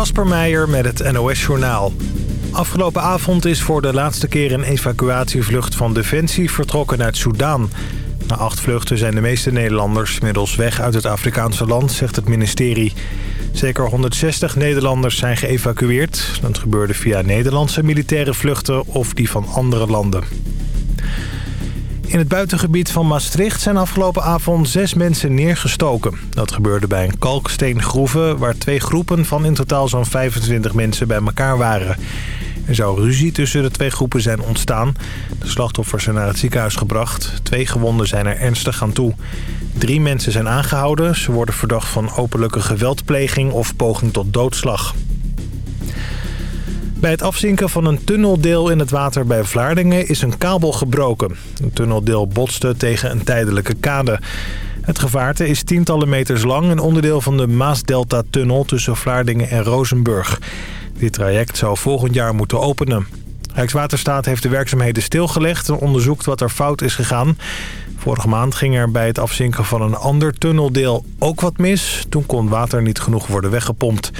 Kasper Meijer met het NOS-journaal. Afgelopen avond is voor de laatste keer een evacuatievlucht van Defensie vertrokken uit Soudaan. Na acht vluchten zijn de meeste Nederlanders inmiddels weg uit het Afrikaanse land, zegt het ministerie. Zeker 160 Nederlanders zijn geëvacueerd. Dat gebeurde via Nederlandse militaire vluchten of die van andere landen. In het buitengebied van Maastricht zijn afgelopen avond zes mensen neergestoken. Dat gebeurde bij een kalksteengroeve waar twee groepen van in totaal zo'n 25 mensen bij elkaar waren. Er zou ruzie tussen de twee groepen zijn ontstaan. De slachtoffers zijn naar het ziekenhuis gebracht. Twee gewonden zijn er ernstig aan toe. Drie mensen zijn aangehouden. Ze worden verdacht van openlijke geweldpleging of poging tot doodslag. Bij het afzinken van een tunneldeel in het water bij Vlaardingen is een kabel gebroken. Een tunneldeel botste tegen een tijdelijke kade. Het gevaarte is tientallen meters lang en onderdeel van de Maasdelta-tunnel tussen Vlaardingen en Rozenburg. Dit traject zou volgend jaar moeten openen. Rijkswaterstaat heeft de werkzaamheden stilgelegd en onderzoekt wat er fout is gegaan. Vorige maand ging er bij het afzinken van een ander tunneldeel ook wat mis. Toen kon water niet genoeg worden weggepompt.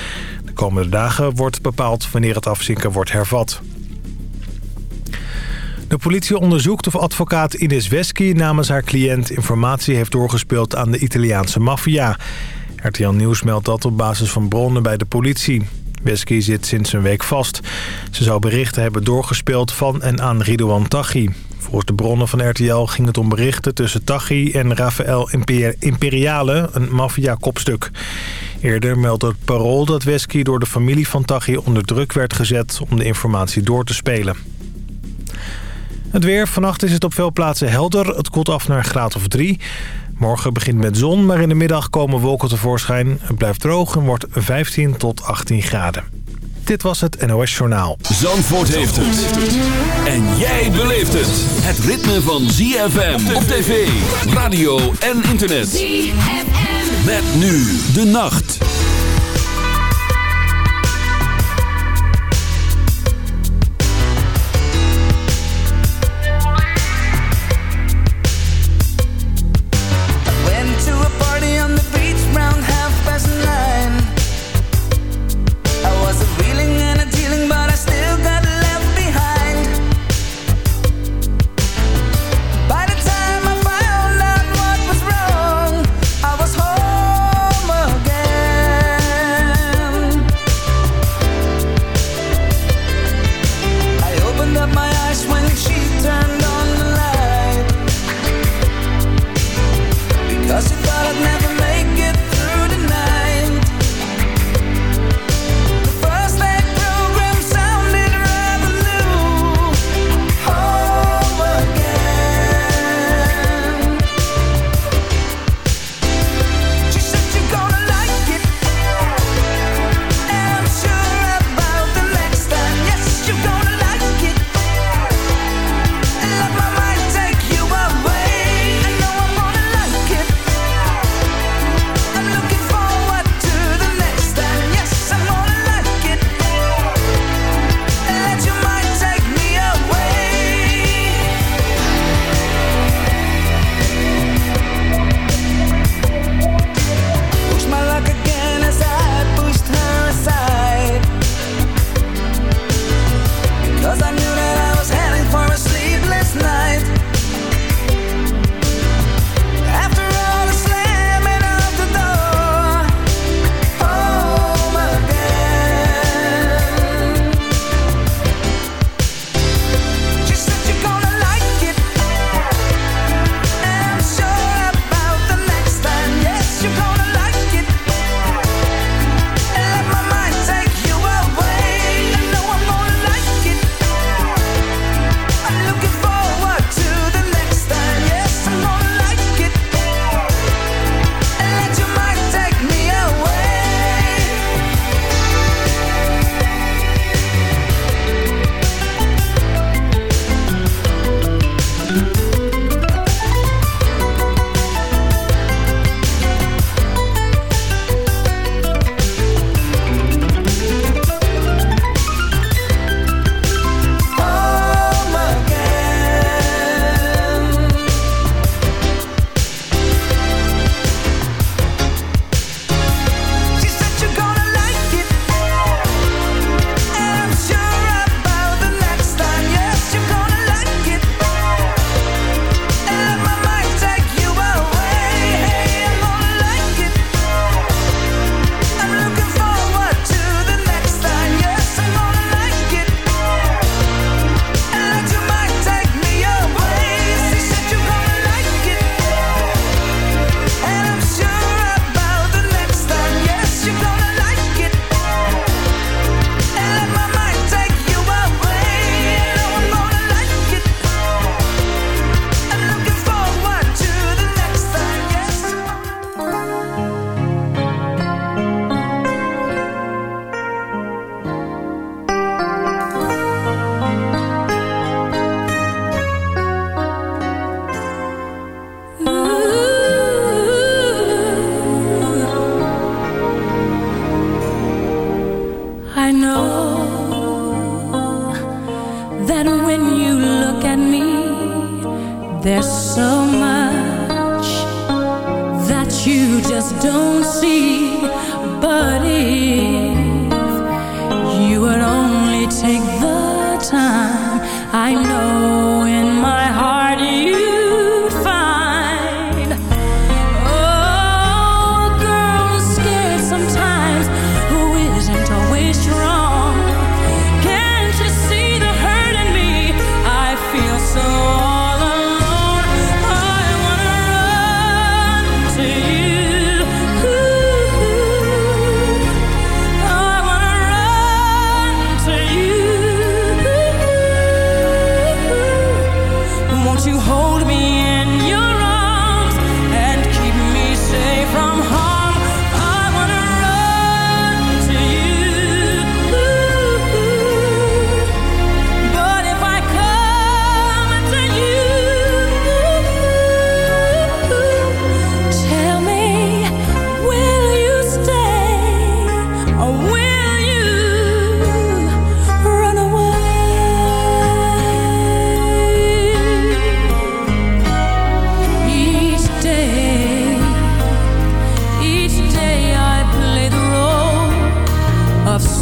De komende dagen wordt bepaald wanneer het afzinken wordt hervat. De politie onderzoekt of advocaat Ines Wesky namens haar cliënt informatie heeft doorgespeeld aan de Italiaanse maffia. RTL Nieuws meldt dat op basis van bronnen bij de politie. Wesky zit sinds een week vast. Ze zou berichten hebben doorgespeeld van en aan Ridouan Taghi. Volgens de bronnen van RTL ging het om berichten tussen Taghi en Rafael Imperiale, een maffia-kopstuk. Eerder meldde het parool dat Wesky door de familie van Taghi onder druk werd gezet om de informatie door te spelen. Het weer. Vannacht is het op veel plaatsen helder. Het koelt af naar een graad of drie. Morgen begint met zon, maar in de middag komen wolken tevoorschijn. Het blijft droog en wordt 15 tot 18 graden. Dit was het NOS Journaal. Zandvoort heeft het. En jij beleeft het. Het ritme van ZFM op tv, radio en internet. ZFM. Met nu de nacht.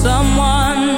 someone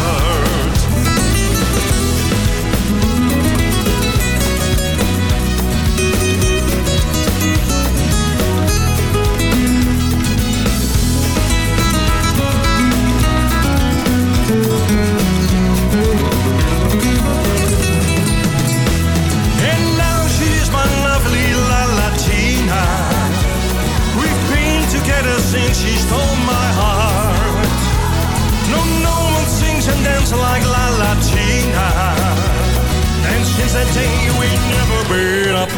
we've never been apart.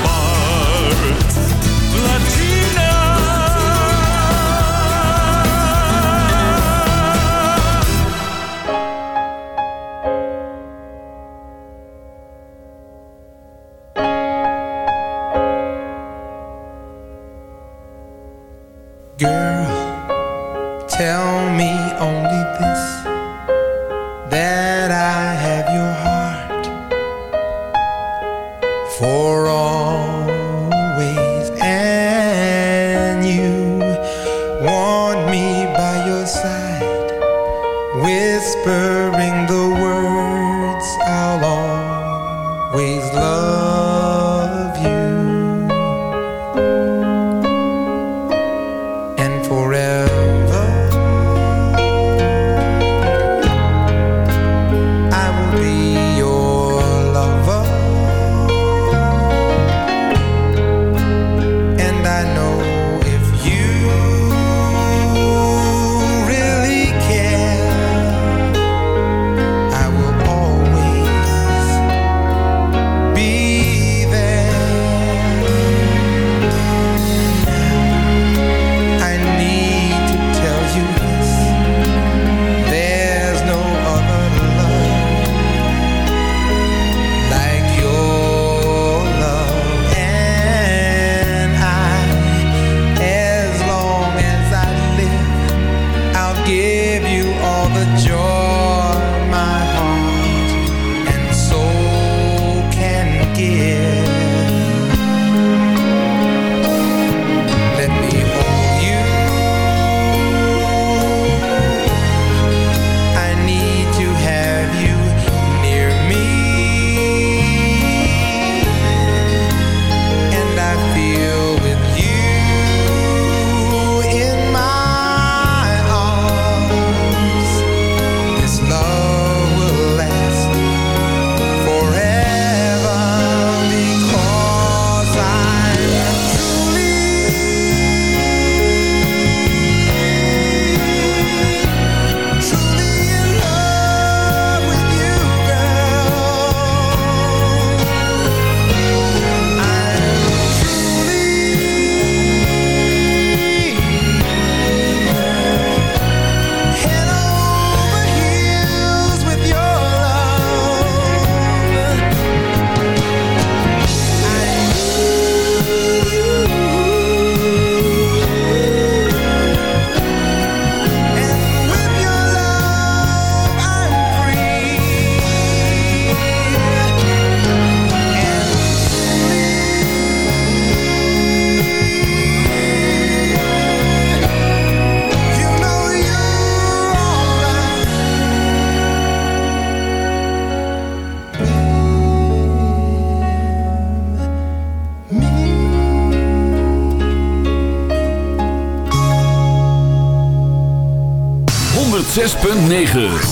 9.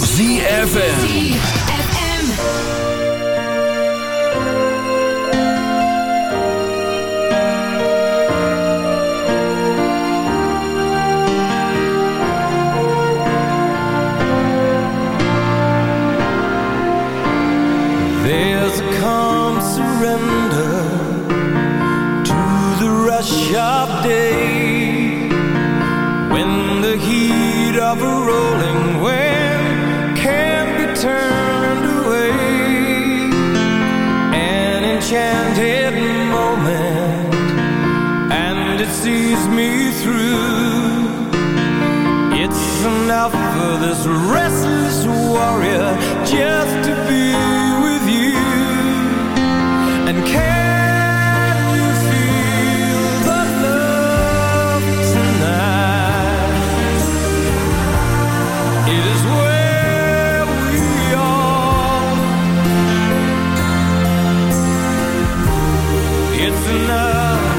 love.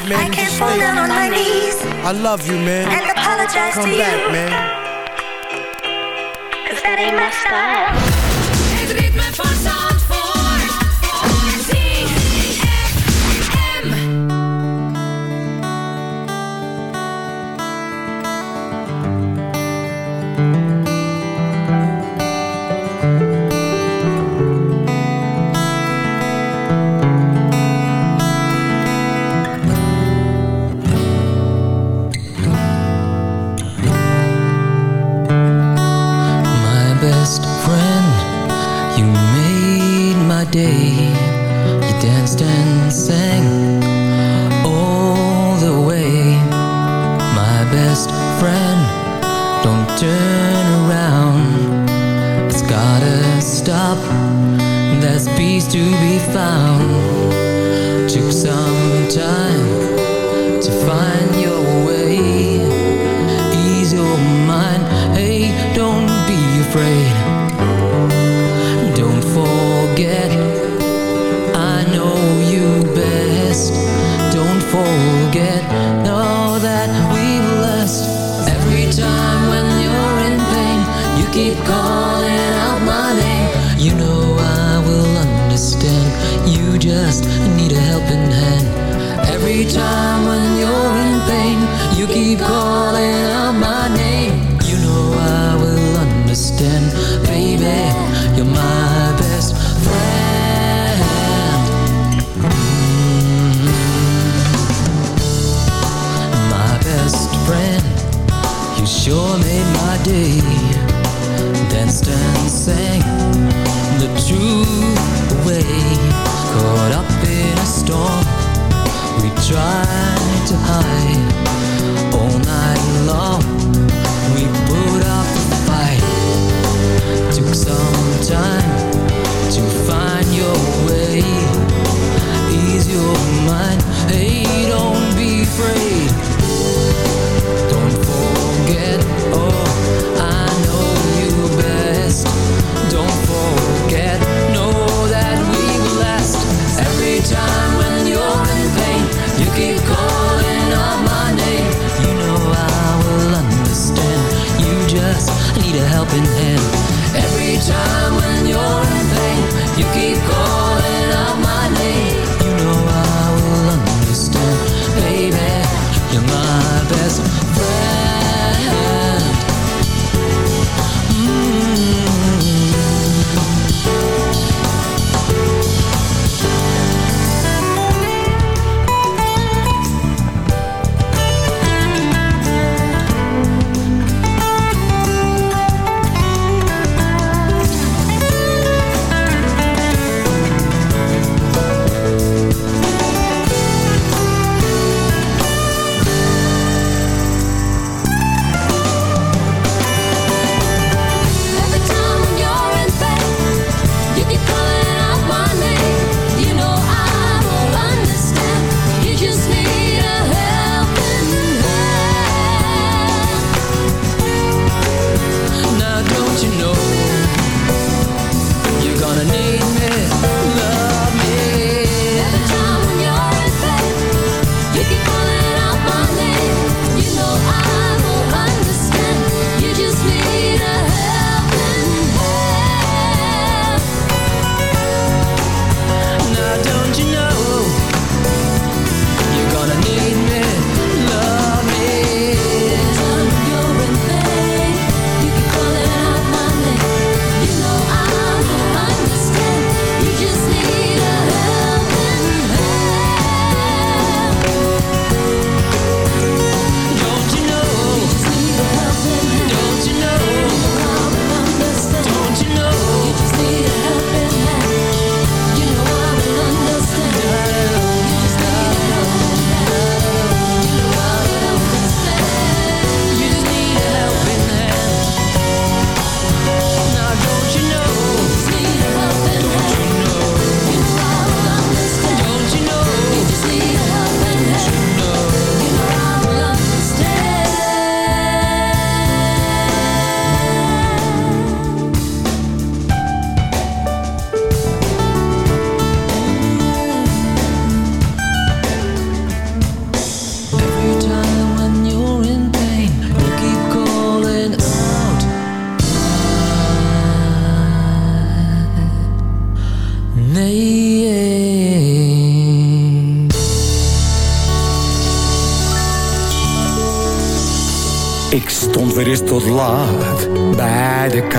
said, man, I can't fall down on my knees. I love you, man. And apologize Come to back, you. man. Cause that ain't my style.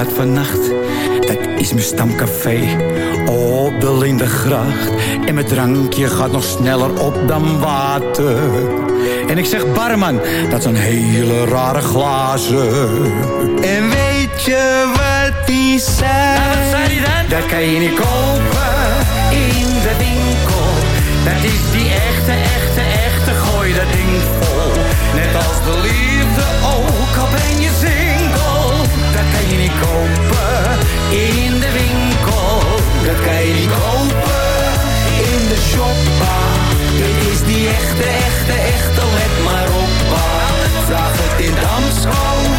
Vannacht. Dat is mijn stamcafé op de Lindegracht. En mijn drankje gaat nog sneller op dan water. En ik zeg barman, dat zijn hele rare glazen. En weet je wat die zei? Nou, wat zei die dan? Dat kan je niet kopen in de winkel. Dat is die echte, echte, echte, gooi dat ding vol. Net als de liefde ook, kopen in de winkel. Dat kan je niet kopen in de shoppa. Dit is die echte, echte, echte, let maar op. Vraag het in Damsko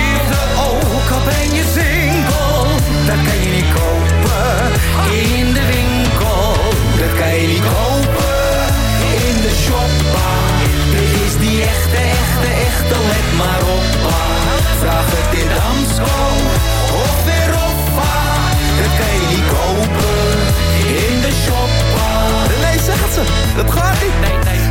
Dat kan je niet kopen in de winkel. Dat kan je niet kopen in de shoppa. Dit is die echte, echte, echte, let maar op. Vraag het in Damsko of weer Hoffa. Dat kan je niet kopen in de shoppa. Nee, zeg het ze, dat gaat niet. Nee, nee.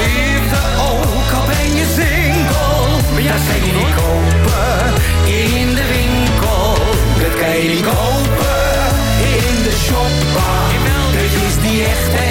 kan je niet kopen in de winkel. Dat kan je niet kopen in de shoppa. Dit is die echte,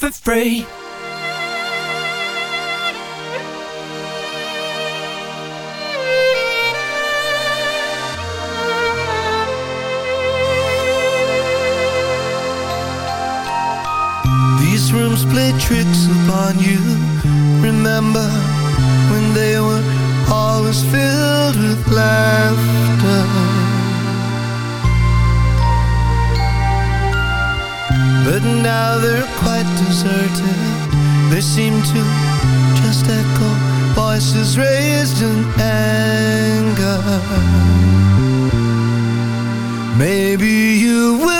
for free. These rooms play tricks upon you Remember when they were always filled with laughter They seem to just echo Voices raised in anger. Maybe you will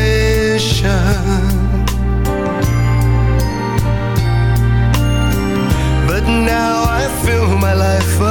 life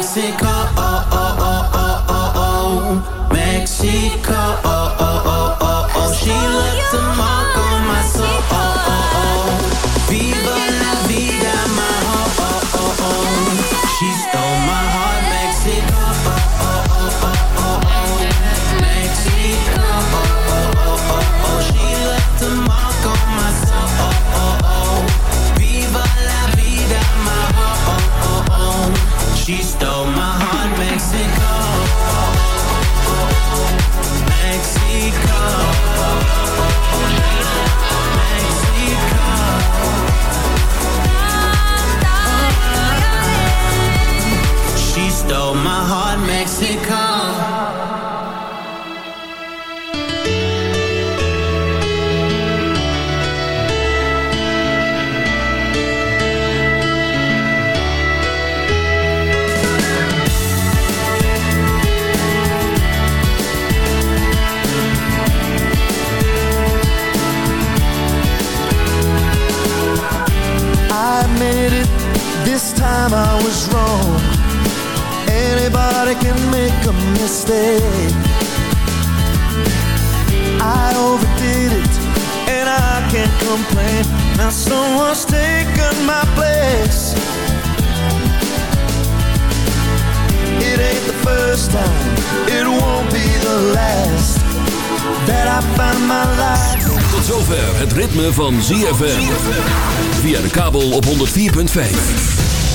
Mexico, oh, oh, oh, oh, oh, oh. Mexico, oh, oh, oh, oh, oh. She left the mall. time I was wrong. Anybody can make a mistake. I overdid it and I can't complain. Now someone's taken my place. It ain't the first time, it won't be the last That I find my life. Tot zover het ritme van ZFM Via de kabel op 104.5